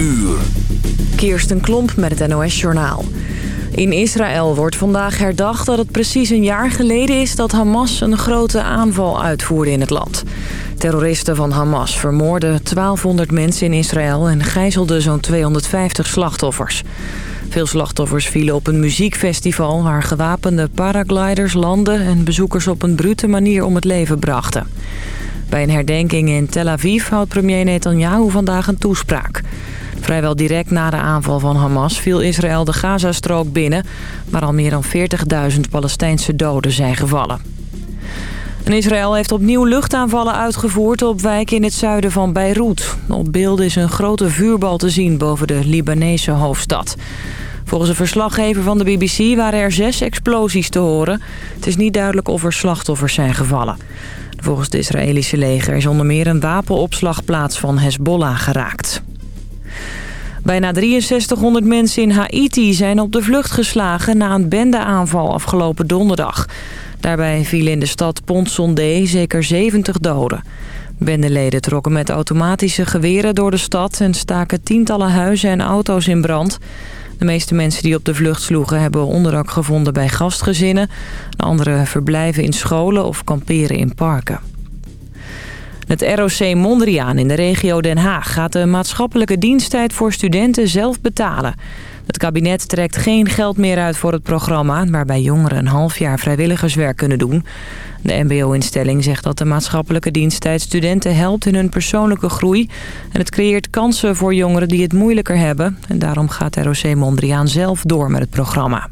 uur. Kirsten Klomp met het NOS-journaal. In Israël wordt vandaag herdacht dat het precies een jaar geleden is... dat Hamas een grote aanval uitvoerde in het land. Terroristen van Hamas vermoorden 1200 mensen in Israël... en gijzelden zo'n 250 slachtoffers. Veel slachtoffers vielen op een muziekfestival... waar gewapende paragliders landen en bezoekers op een brute manier om het leven brachten. Bij een herdenking in Tel Aviv houdt premier Netanyahu vandaag een toespraak. Vrijwel direct na de aanval van Hamas viel Israël de Gazastrook binnen... waar al meer dan 40.000 Palestijnse doden zijn gevallen. En Israël heeft opnieuw luchtaanvallen uitgevoerd op wijken in het zuiden van Beirut. Op beelden is een grote vuurbal te zien boven de Libanese hoofdstad. Volgens een verslaggever van de BBC waren er zes explosies te horen. Het is niet duidelijk of er slachtoffers zijn gevallen. Volgens het Israëlische leger is onder meer een wapenopslagplaats van Hezbollah geraakt. Bijna 6300 mensen in Haiti zijn op de vlucht geslagen na een bendeaanval afgelopen donderdag. Daarbij vielen in de stad Pont-Sondé zeker 70 doden. Bendeleden trokken met automatische geweren door de stad... en staken tientallen huizen en auto's in brand. De meeste mensen die op de vlucht sloegen hebben onderdak gevonden bij gastgezinnen. De anderen verblijven in scholen of kamperen in parken. Het ROC Mondriaan in de regio Den Haag gaat de maatschappelijke diensttijd voor studenten zelf betalen. Het kabinet trekt geen geld meer uit voor het programma... waarbij jongeren een half jaar vrijwilligerswerk kunnen doen. De mbo-instelling zegt dat de maatschappelijke diensttijd studenten helpt in hun persoonlijke groei. En het creëert kansen voor jongeren die het moeilijker hebben. En daarom gaat ROC Mondriaan zelf door met het programma.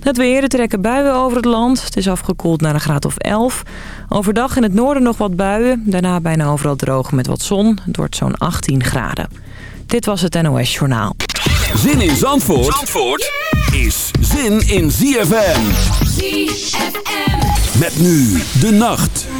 Het weer, trekken buien over het land. Het is afgekoeld naar een graad of 11. Overdag in het noorden nog wat buien. Daarna bijna overal droog met wat zon. Het wordt zo'n 18 graden. Dit was het NOS Journaal. Zin in Zandvoort, Zandvoort is zin in ZFM. ZFM. Met nu de nacht.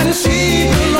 Anytime I call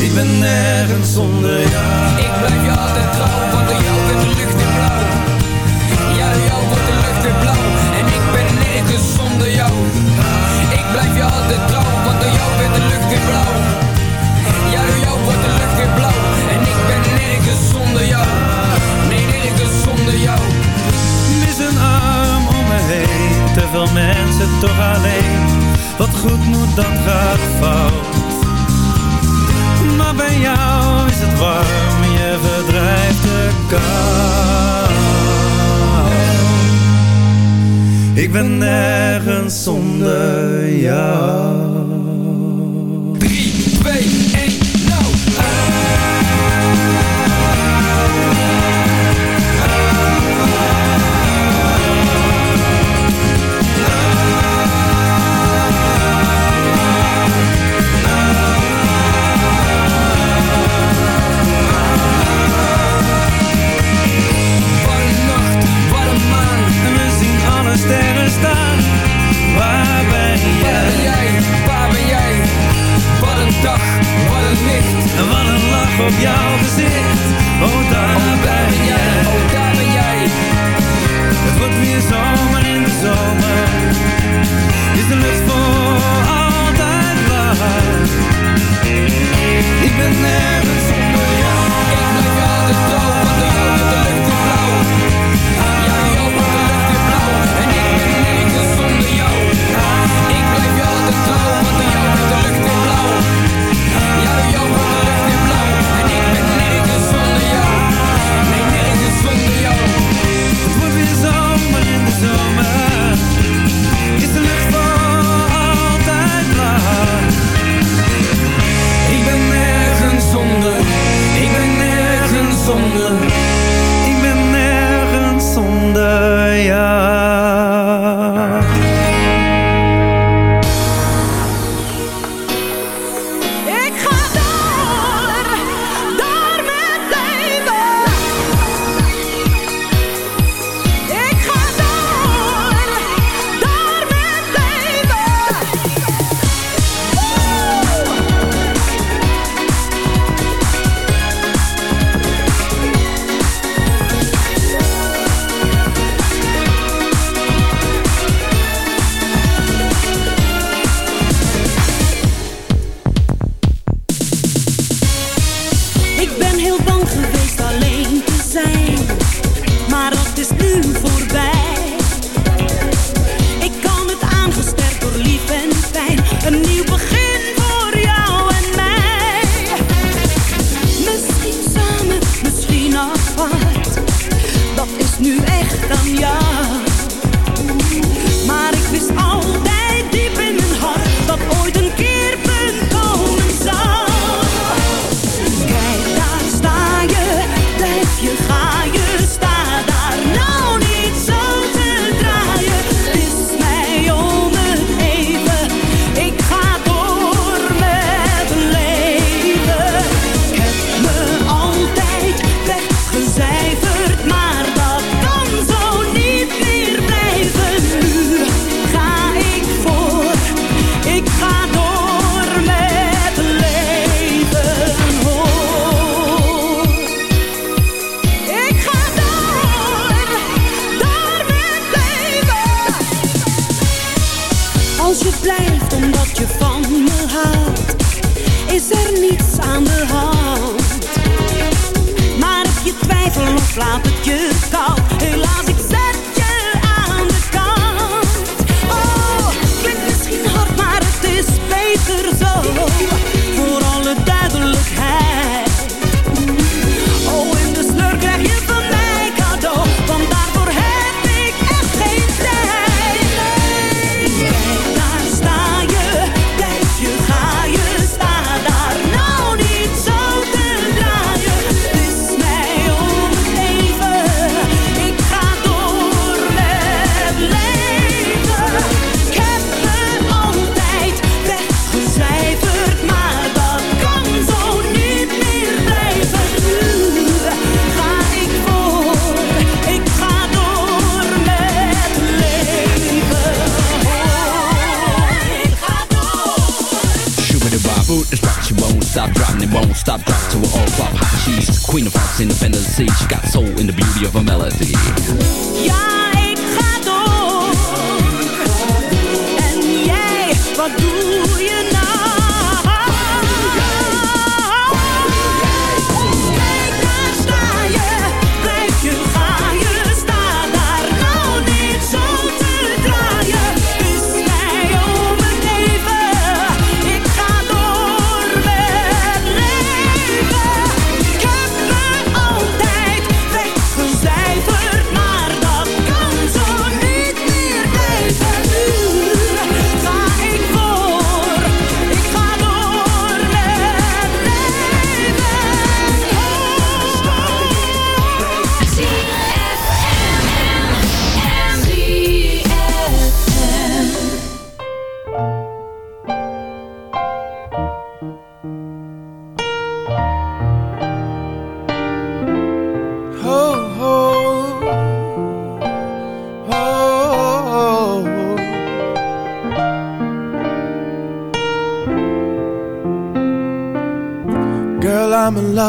Ik ben nergens zonder jou. Ik blijf je altijd trouw, want door jou wordt de lucht is er niets aan de hand. Maar heb je twijfel of laat het je koud, stop dropping, it won't stop drop to her all flop hot. She's queen of hearts, independent sea. She got soul in the beauty of a melody. Ja, ik ga door. En jij, wat doe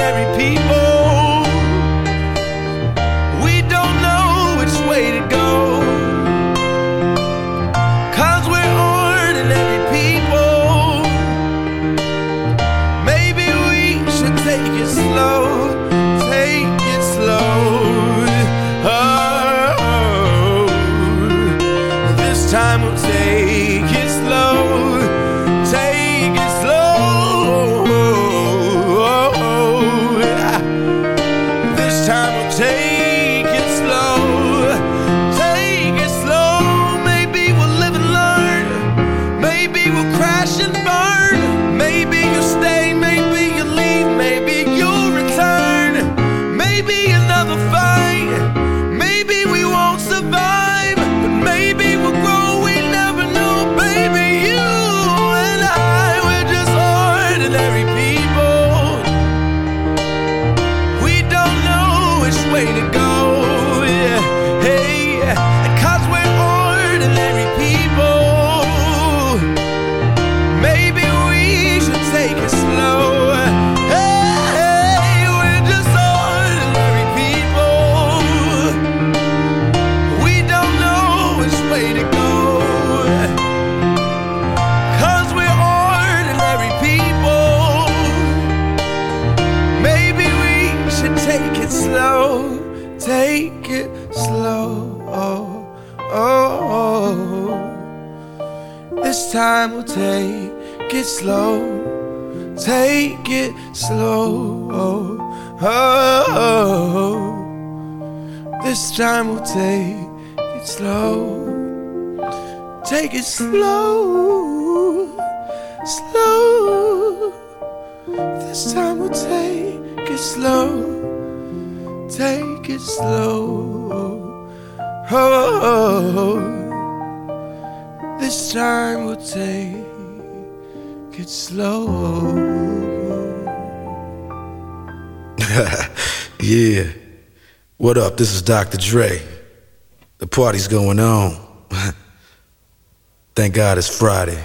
ordinary people. Take it slow. Slow. This time we'll take it slow. Take it slow. Oh, this time we'll take it slow. yeah. What up? This is Dr. Dre. The party's going on. Thank God it's Friday.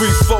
three, four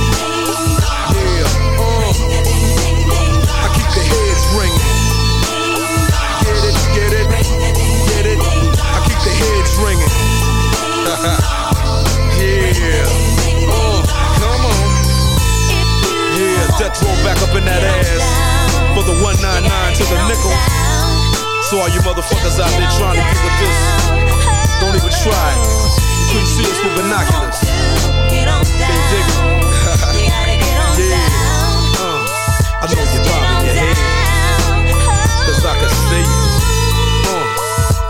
Heads ringing. yeah, uh, come on. Yeah, death row back up in that ass for the 199 to the nickel. So all you motherfuckers out there trying to get with this, don't even try it. Couldn't see us with binoculars. They dig it. yeah. Uh, I know you're bobbing your head. Cause I can see you.